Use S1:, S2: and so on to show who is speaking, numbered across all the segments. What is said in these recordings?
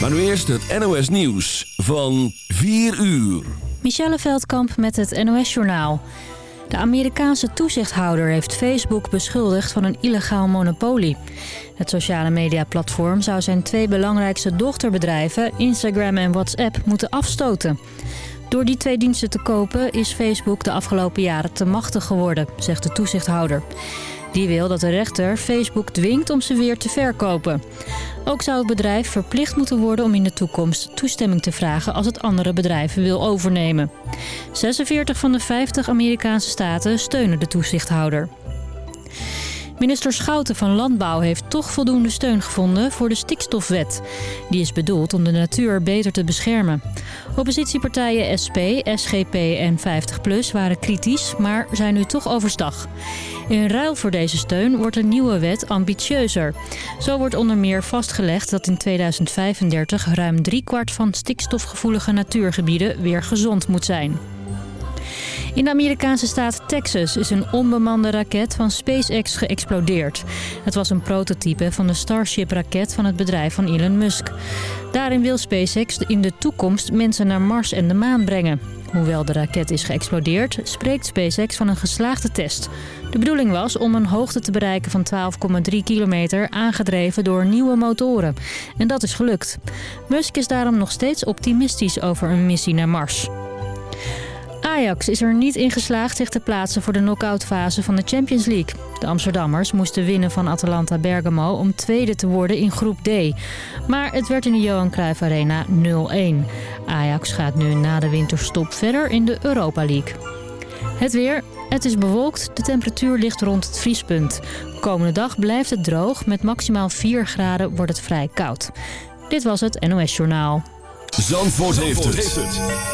S1: Maar nu eerst het NOS Nieuws van 4 uur.
S2: Michelle Veldkamp met het NOS-journaal. De Amerikaanse toezichthouder heeft Facebook beschuldigd van een illegaal monopolie. Het sociale mediaplatform zou zijn twee belangrijkste dochterbedrijven... Instagram en WhatsApp moeten afstoten. Door die twee diensten te kopen is Facebook de afgelopen jaren te machtig geworden, zegt de toezichthouder. Die wil dat de rechter Facebook dwingt om ze weer te verkopen. Ook zou het bedrijf verplicht moeten worden om in de toekomst toestemming te vragen als het andere bedrijven wil overnemen. 46 van de 50 Amerikaanse staten steunen de toezichthouder. Minister Schouten van Landbouw heeft toch voldoende steun gevonden voor de stikstofwet. Die is bedoeld om de natuur beter te beschermen. Oppositiepartijen SP, SGP en 50PLUS waren kritisch, maar zijn nu toch overstag. In ruil voor deze steun wordt een nieuwe wet ambitieuzer. Zo wordt onder meer vastgelegd dat in 2035 ruim driekwart van stikstofgevoelige natuurgebieden weer gezond moet zijn. In de Amerikaanse staat Texas is een onbemande raket van SpaceX geëxplodeerd. Het was een prototype van de Starship-raket van het bedrijf van Elon Musk. Daarin wil SpaceX in de toekomst mensen naar Mars en de maan brengen. Hoewel de raket is geëxplodeerd, spreekt SpaceX van een geslaagde test. De bedoeling was om een hoogte te bereiken van 12,3 kilometer aangedreven door nieuwe motoren. En dat is gelukt. Musk is daarom nog steeds optimistisch over een missie naar Mars. Ajax is er niet in geslaagd zich te plaatsen voor de knock-outfase van de Champions League. De Amsterdammers moesten winnen van Atalanta Bergamo om tweede te worden in groep D. Maar het werd in de Johan Cruijff Arena 0-1. Ajax gaat nu na de winterstop verder in de Europa League. Het weer. Het is bewolkt. De temperatuur ligt rond het vriespunt. Komende dag blijft het droog. Met maximaal 4 graden wordt het vrij koud. Dit was het NOS Journaal.
S1: Zandvoort, heeft, het.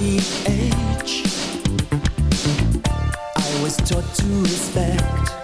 S3: early age I was taught to respect.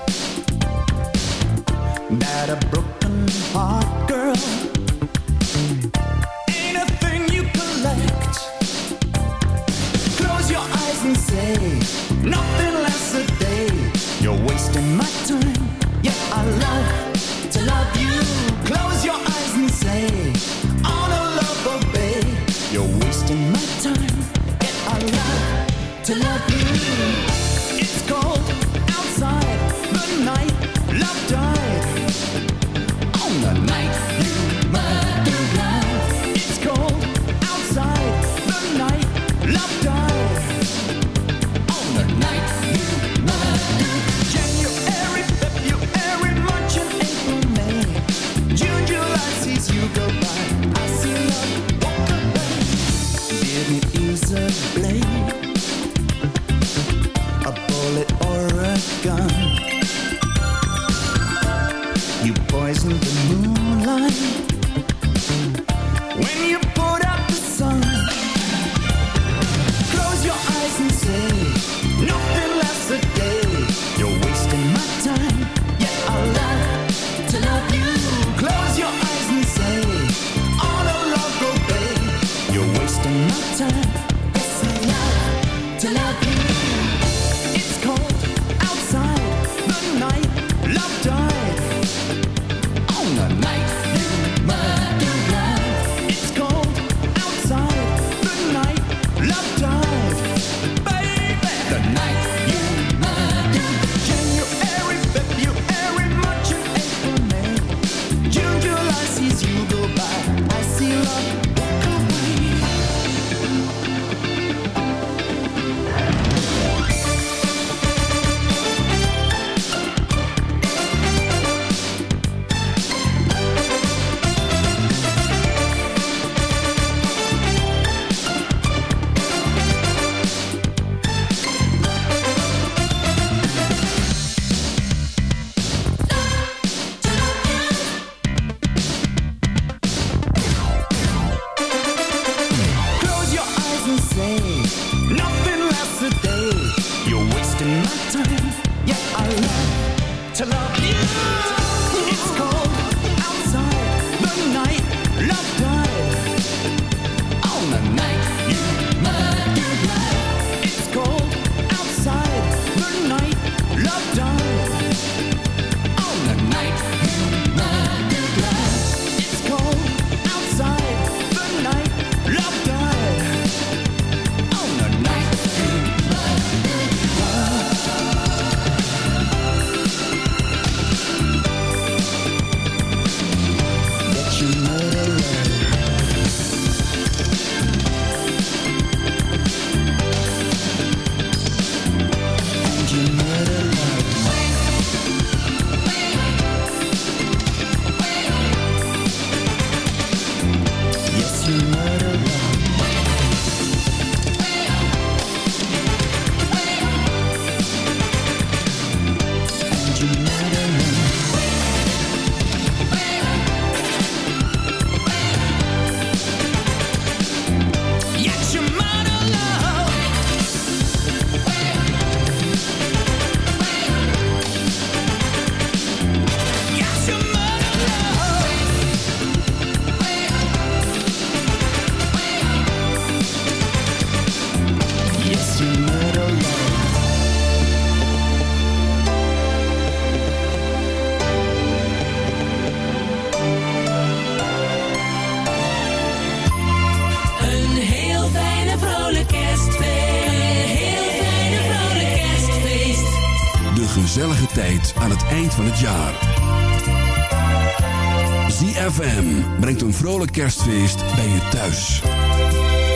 S1: Kerstfeest bij je thuis.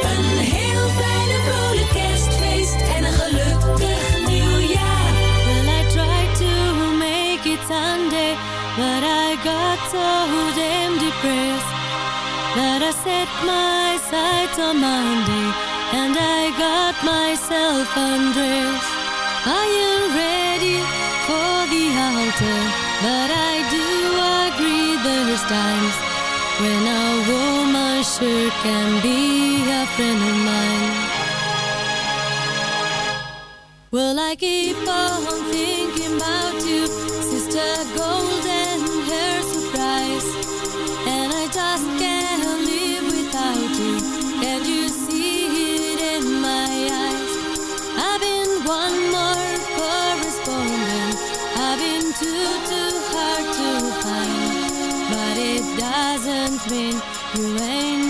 S4: Een heel fijne vrolijk kerstfeest en een gelukkig nieuwjaar.
S5: Well, I tried to make it Sunday, but I got so damn depressed. That I set my sights on Monday, and I got myself undressed. Are you ready altar? But I do agree there's times when a woman sure can be a friend of mine. Well, I keep on thinking about you, sister golden hair surprise. And I just can't live without you. Can you see it in my eyes? I've been one too, hard to find. But it doesn't mean you ain't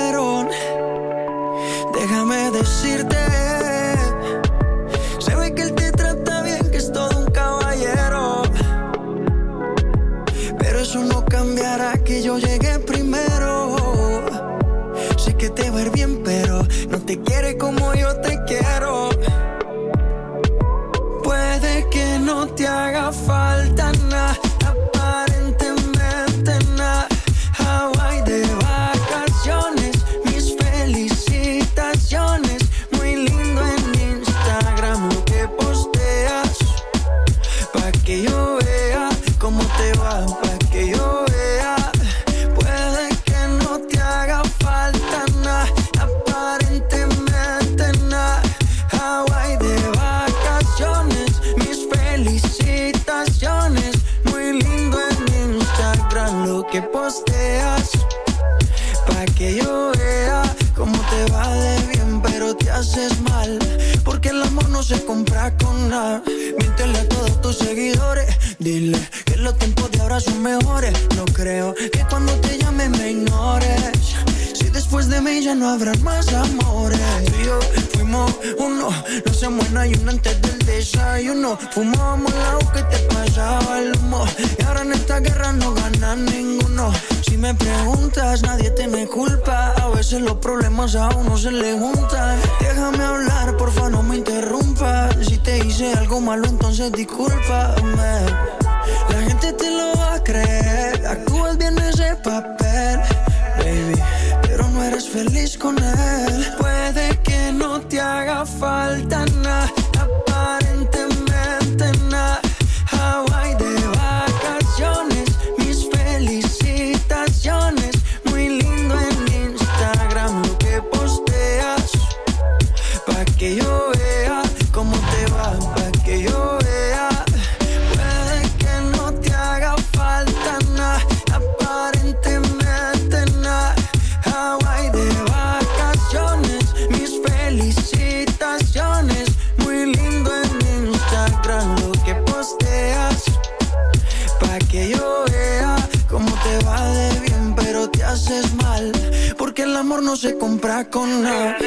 S6: ver bien, pero no te quiere como yo. No se muera y una antes del desayuno. Fumábamos la que te pasaba el humo. Y ahora en esta guerra no gana ninguno. Si me preguntas, nadie te me culpa. A veces los problemas a uno se le juntan. Déjame hablar, porfa, no me
S7: interrumpas. Si te
S6: hice algo malo, entonces discúlpame. La
S8: gente te lo va a creer. Actúas bien ese
S9: papel, baby.
S8: Pero no eres feliz con él. Puede que te
S6: haga falta nada. now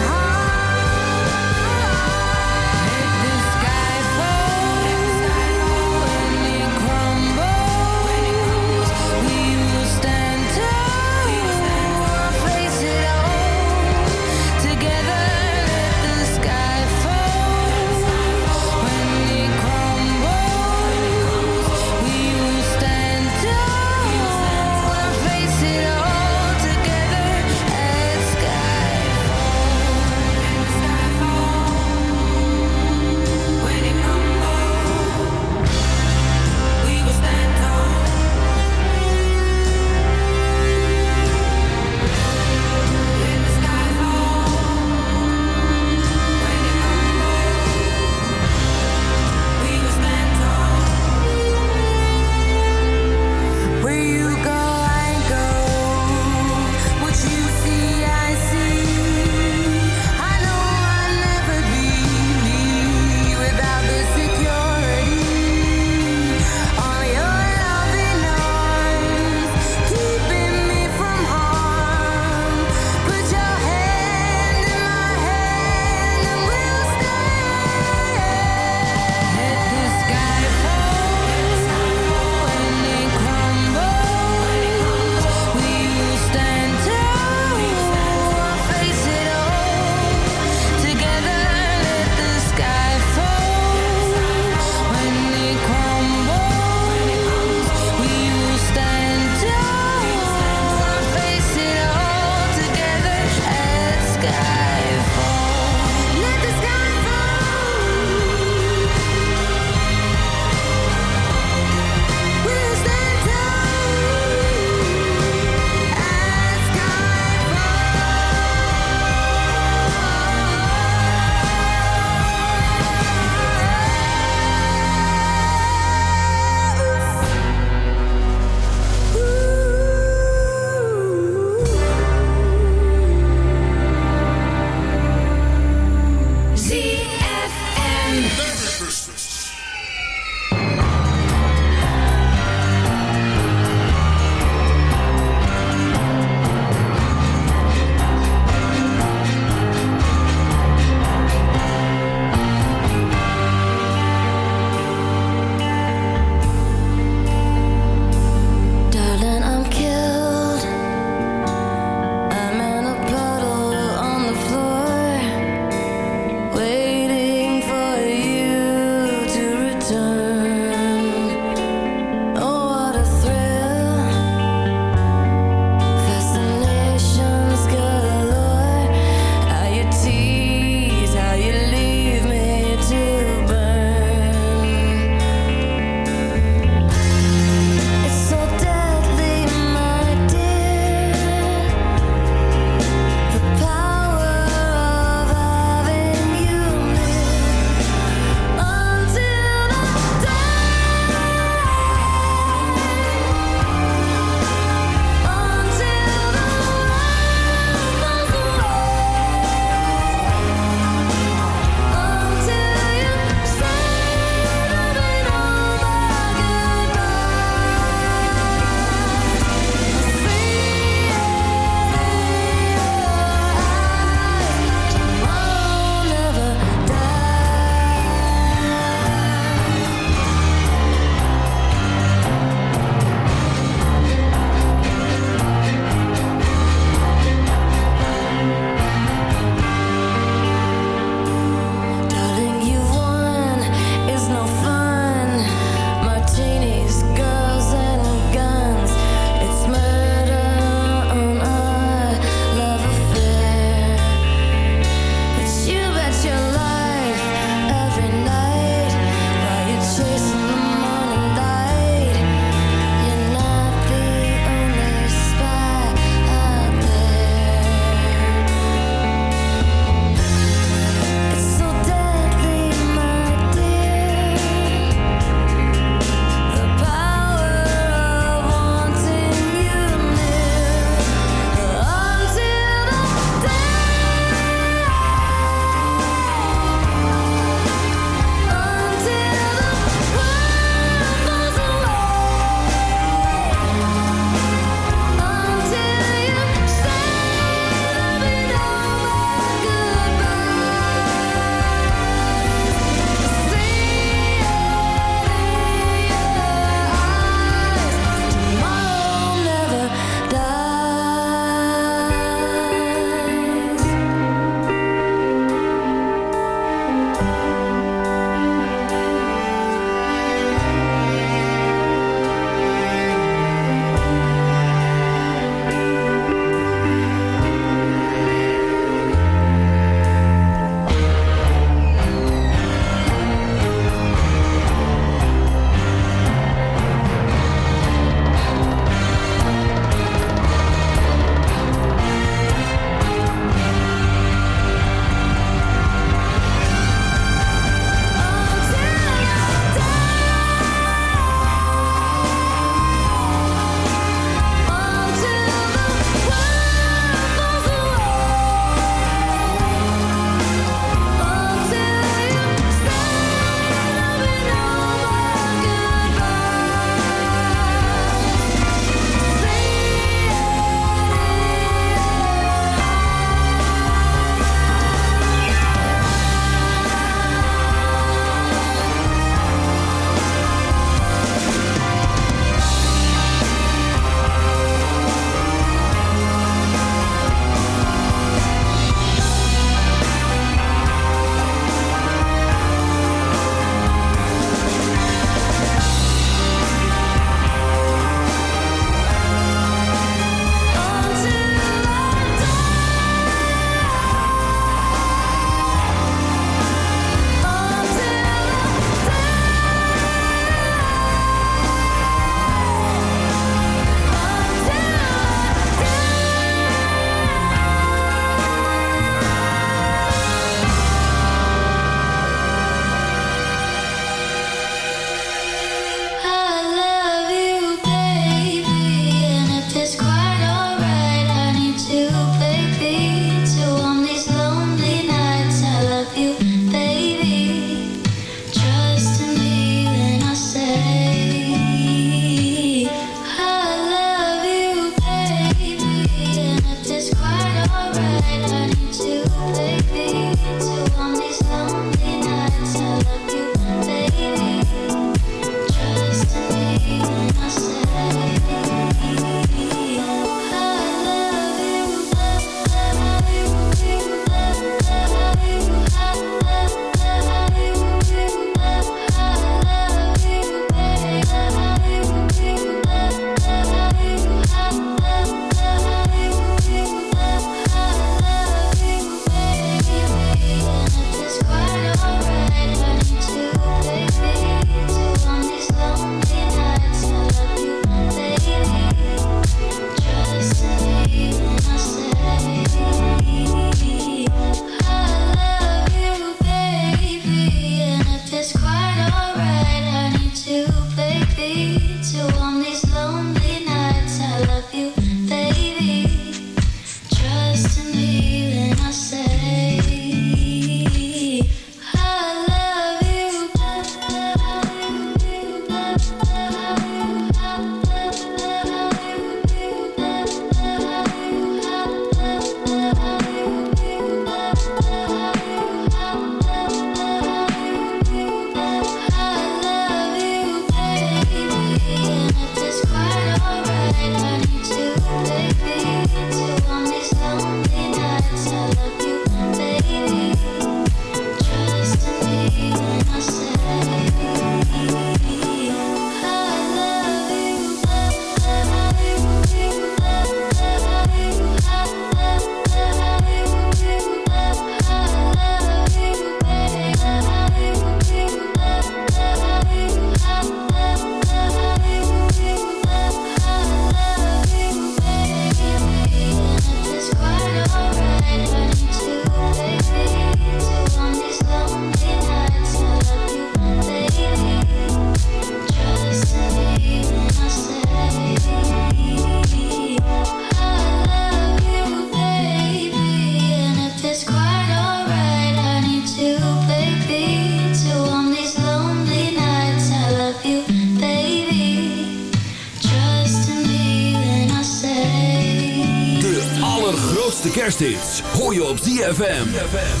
S6: ZFM.